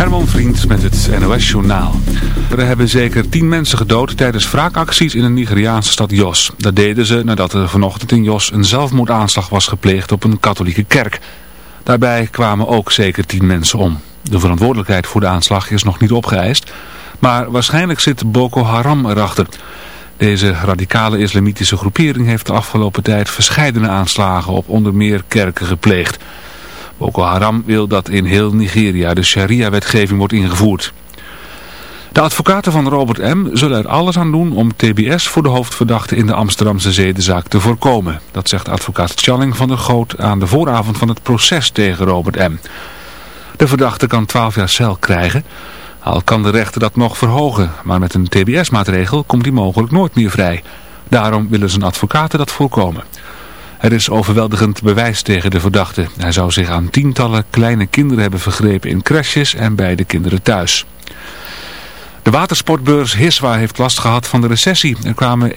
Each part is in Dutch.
Herman Vriend met het NOS-journaal. Er hebben zeker tien mensen gedood tijdens wraakacties in de Nigeriaanse stad Jos. Dat deden ze nadat er vanochtend in Jos een zelfmoordaanslag was gepleegd op een katholieke kerk. Daarbij kwamen ook zeker tien mensen om. De verantwoordelijkheid voor de aanslag is nog niet opgeëist, maar waarschijnlijk zit Boko Haram erachter. Deze radicale islamitische groepering heeft de afgelopen tijd verscheidene aanslagen op onder meer kerken gepleegd. Boko Haram wil dat in heel Nigeria de sharia-wetgeving wordt ingevoerd. De advocaten van Robert M. zullen er alles aan doen om TBS voor de hoofdverdachte in de Amsterdamse zedenzaak te voorkomen. Dat zegt advocaat Challing van der Goot aan de vooravond van het proces tegen Robert M. De verdachte kan 12 jaar cel krijgen, al kan de rechter dat nog verhogen. Maar met een TBS-maatregel komt hij mogelijk nooit meer vrij. Daarom willen zijn advocaten dat voorkomen. Er is overweldigend bewijs tegen de verdachte. Hij zou zich aan tientallen kleine kinderen hebben vergrepen in crashes en bij de kinderen thuis. De watersportbeurs Hiswa heeft last gehad van de recessie. Er kwamen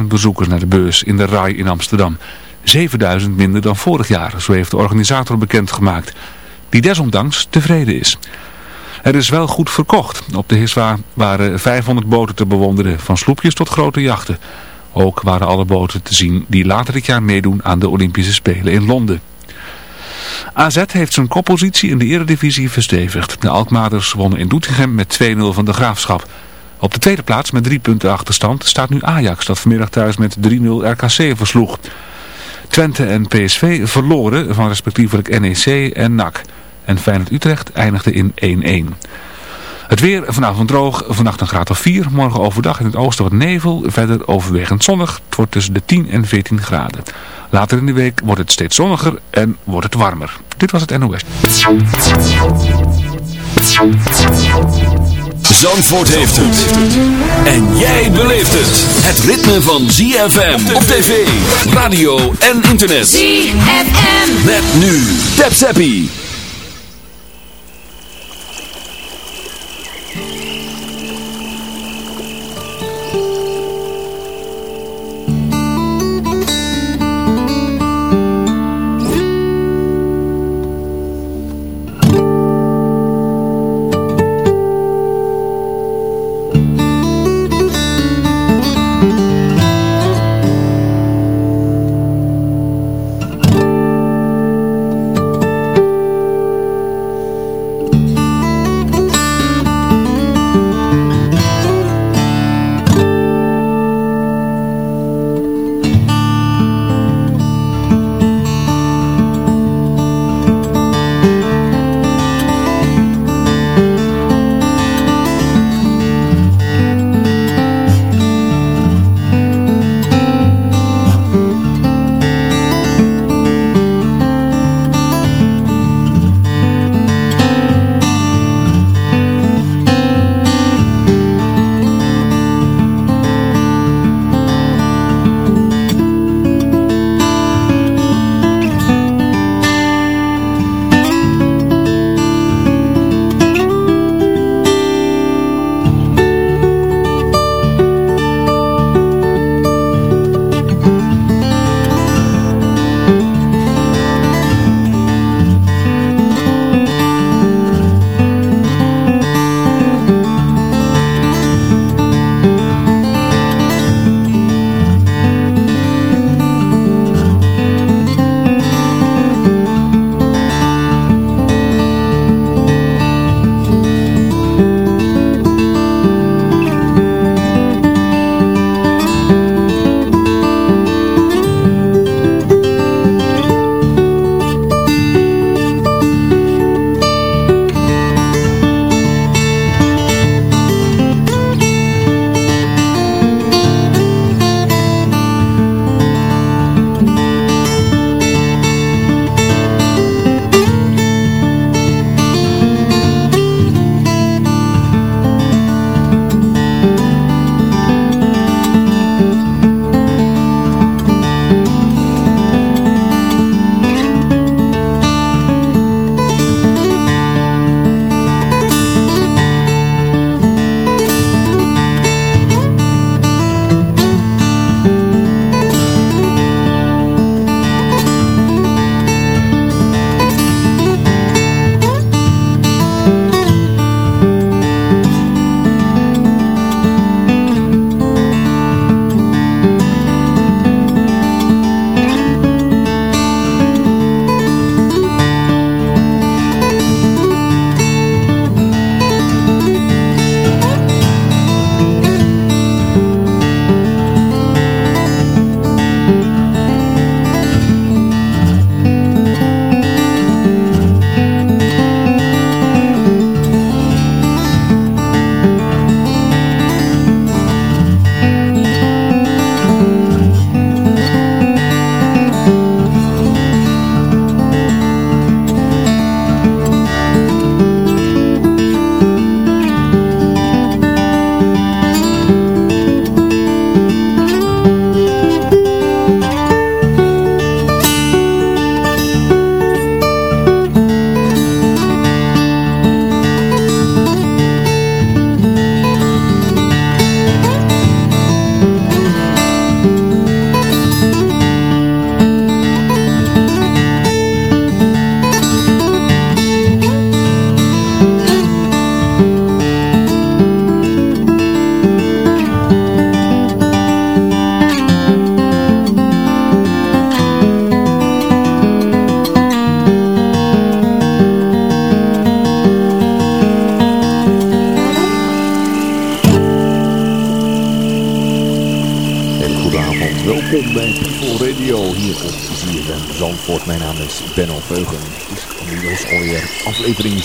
41.000 bezoekers naar de beurs in de RAI in Amsterdam. 7.000 minder dan vorig jaar, zo heeft de organisator bekendgemaakt. Die desondanks tevreden is. Er is wel goed verkocht. Op de Hiswa waren 500 boten te bewonderen, van sloepjes tot grote jachten. Ook waren alle boten te zien die later dit jaar meedoen aan de Olympische Spelen in Londen. AZ heeft zijn koppositie in de eredivisie verstevigd. De Alkmaarders wonnen in Doetinchem met 2-0 van de Graafschap. Op de tweede plaats met drie punten achterstand staat nu Ajax dat vanmiddag thuis met 3-0 RKC versloeg. Twente en PSV verloren van respectievelijk NEC en NAC. En Feyenoord Utrecht eindigde in 1-1. Het weer vanavond droog, vannacht een graad of 4. Morgen overdag in het oosten wat nevel, verder overwegend zonnig. Het wordt tussen de 10 en 14 graden. Later in de week wordt het steeds zonniger en wordt het warmer. Dit was het NOS. Zandvoort heeft het. En jij beleeft het. Het ritme van ZFM op tv, radio en internet. ZFM. Met nu. Tap Zappie.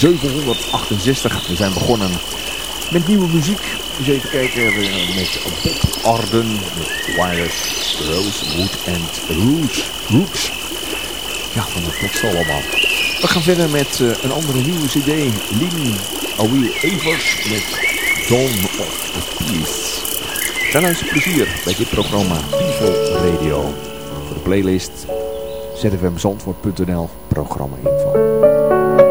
768. We zijn begonnen met nieuwe muziek. Eens even kijken met Bob Arden, Wireless, Rosewood and Roots. Roots. Ja, van de tekst allemaal. We gaan verder met uh, een andere nieuwe cd. Lien Awie Evers met Dawn of the Peace. Veel plezier bij dit programma People Radio. Voor de playlist zfmzandvoort.nl programma info.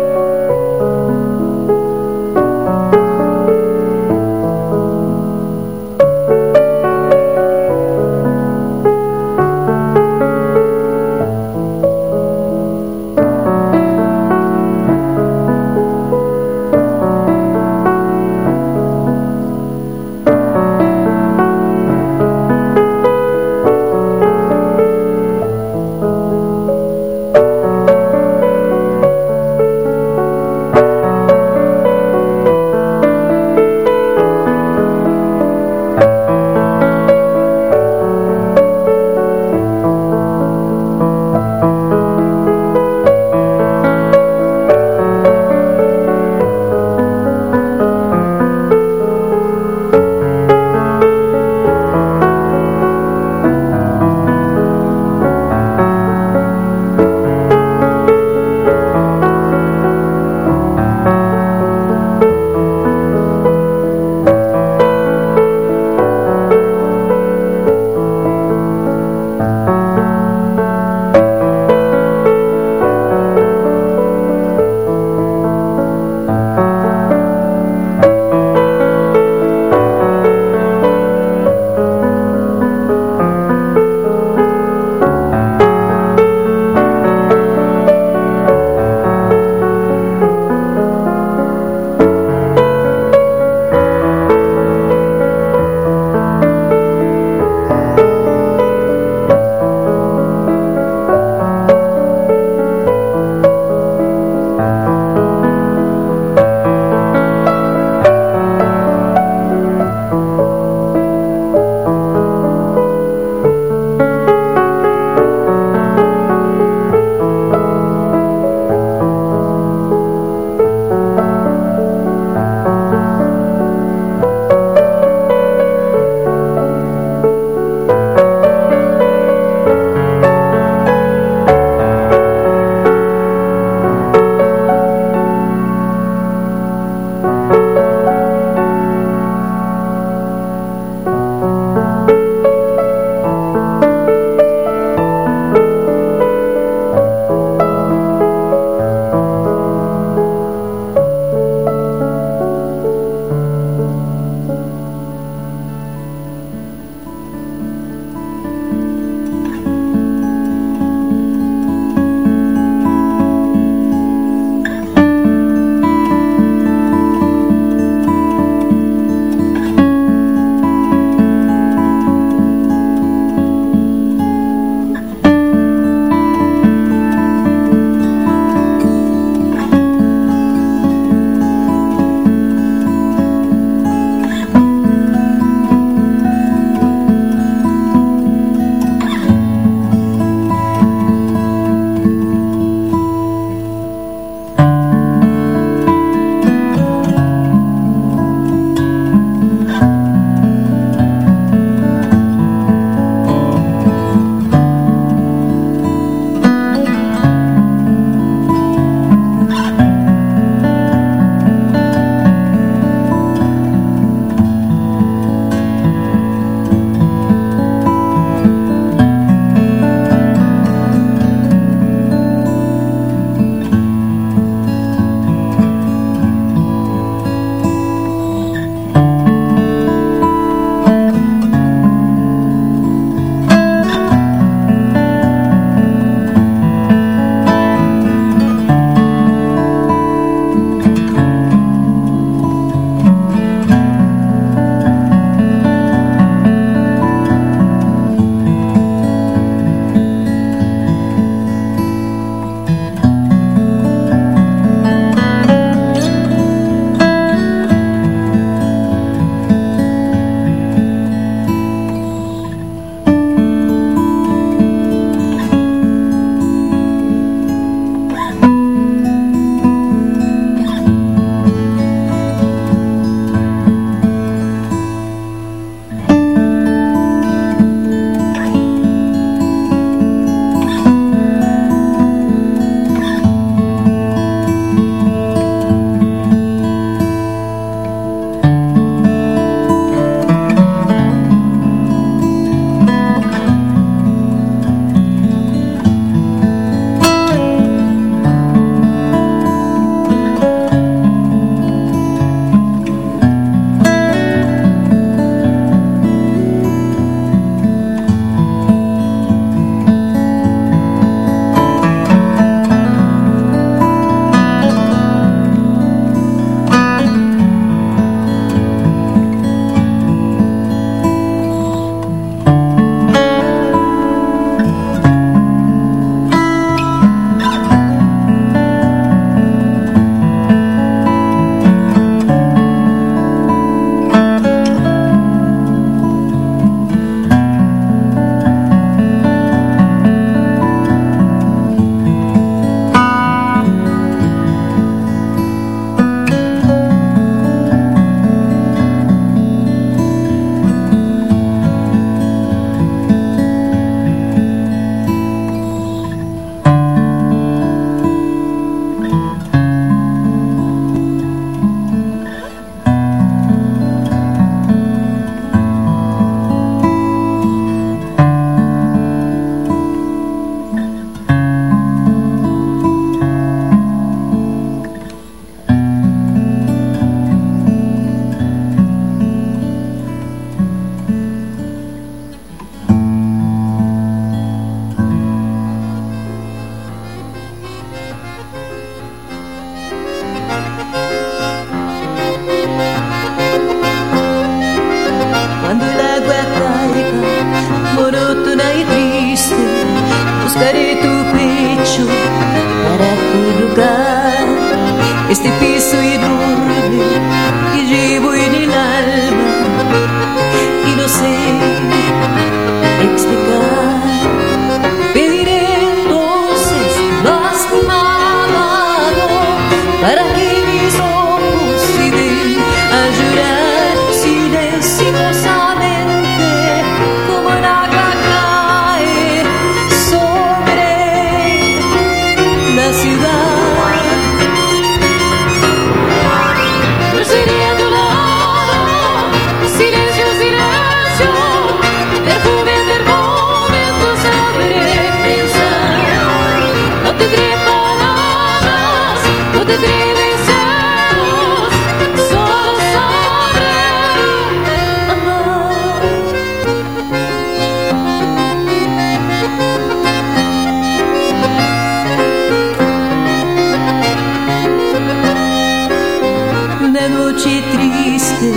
Noche triste,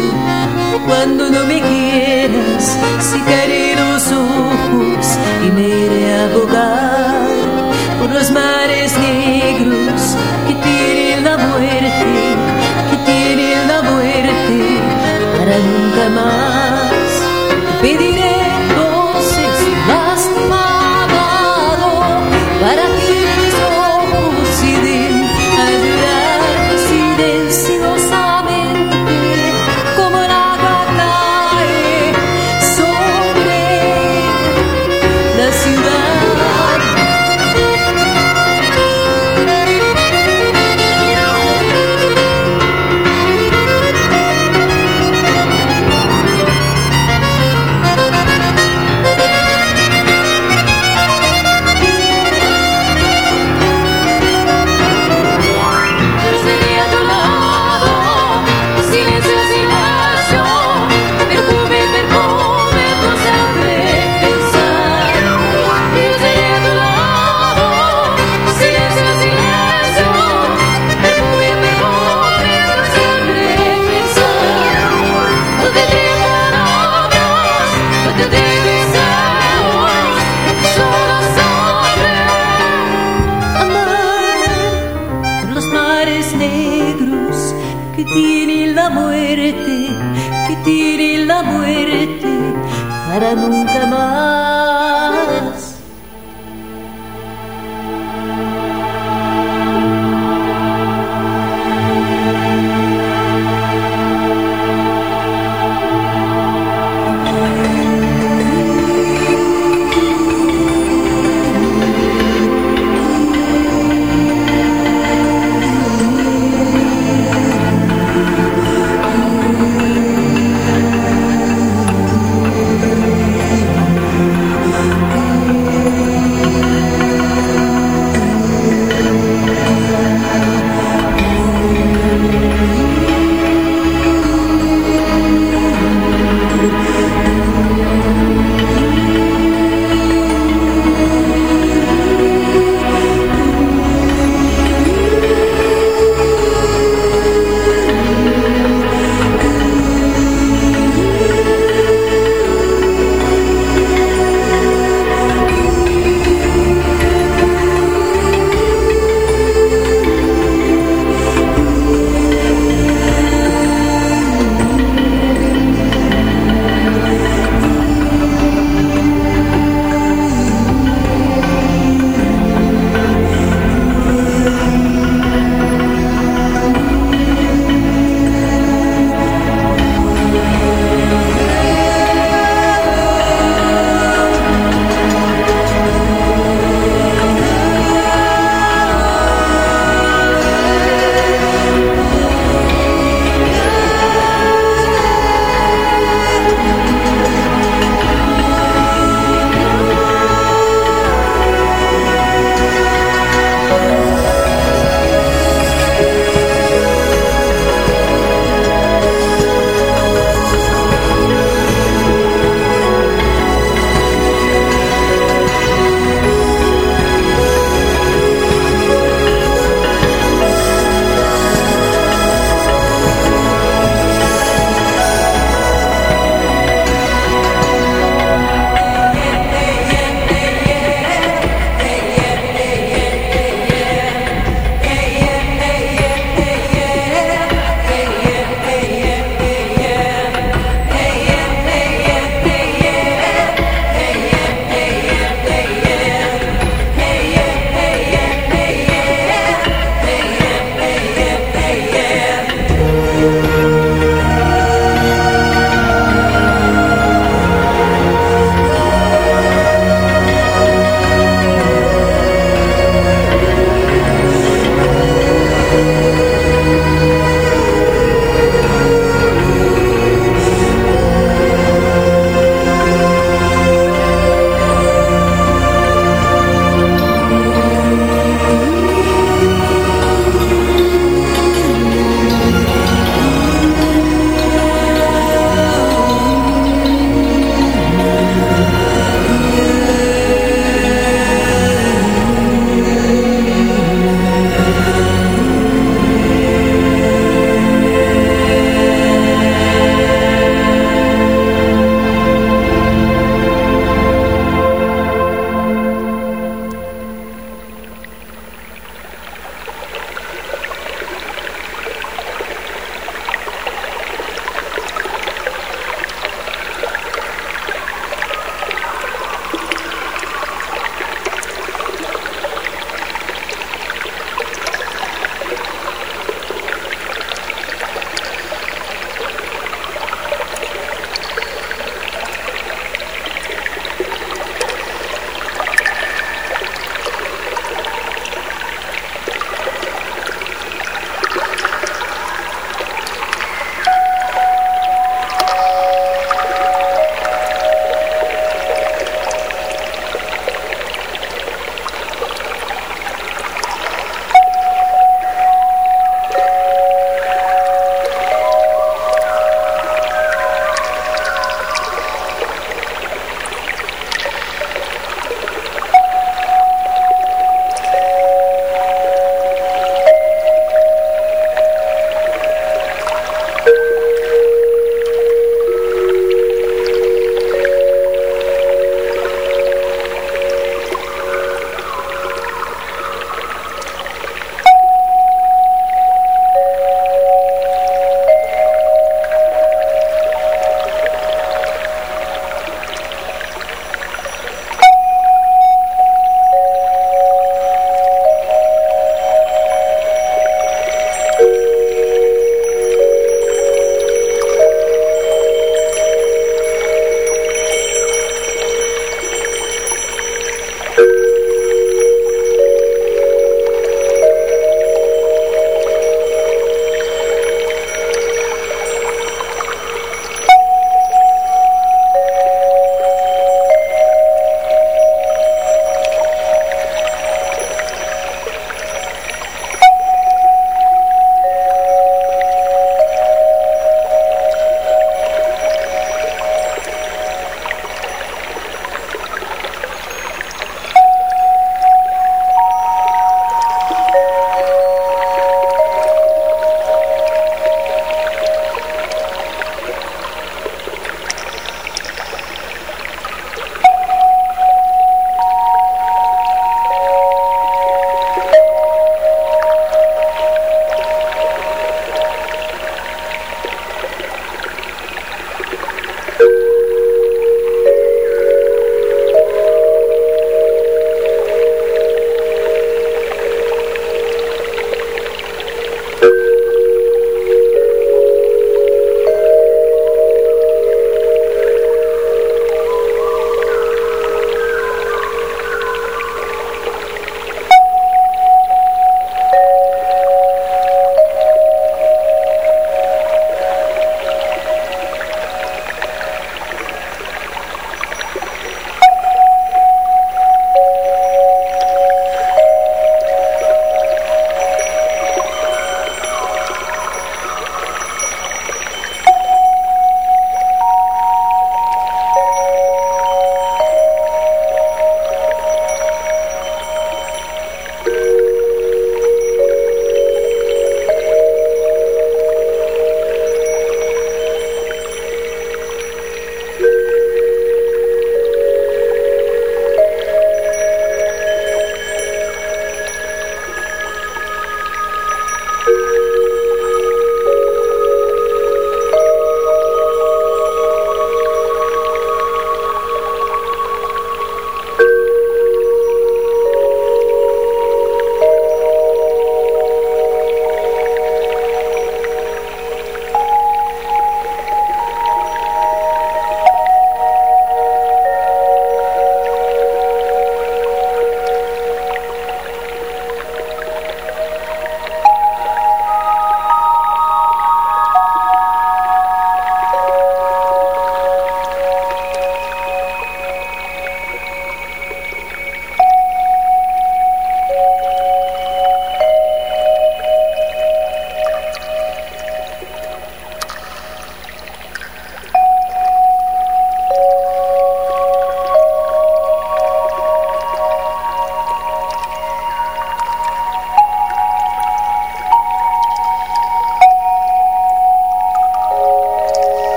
cuando no me quieras,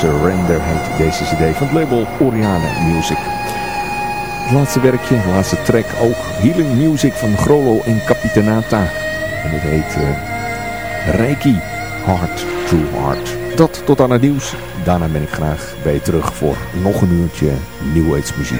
Surrender heet deze cd van het label Oriane Music. Het laatste werkje, laatste track ook Healing Music van Grolo en Capitanata. En het heet uh, Reiki Heart to Heart. Dat tot aan het nieuws. Daarna ben ik graag bij je terug voor nog een uurtje New Age muziek.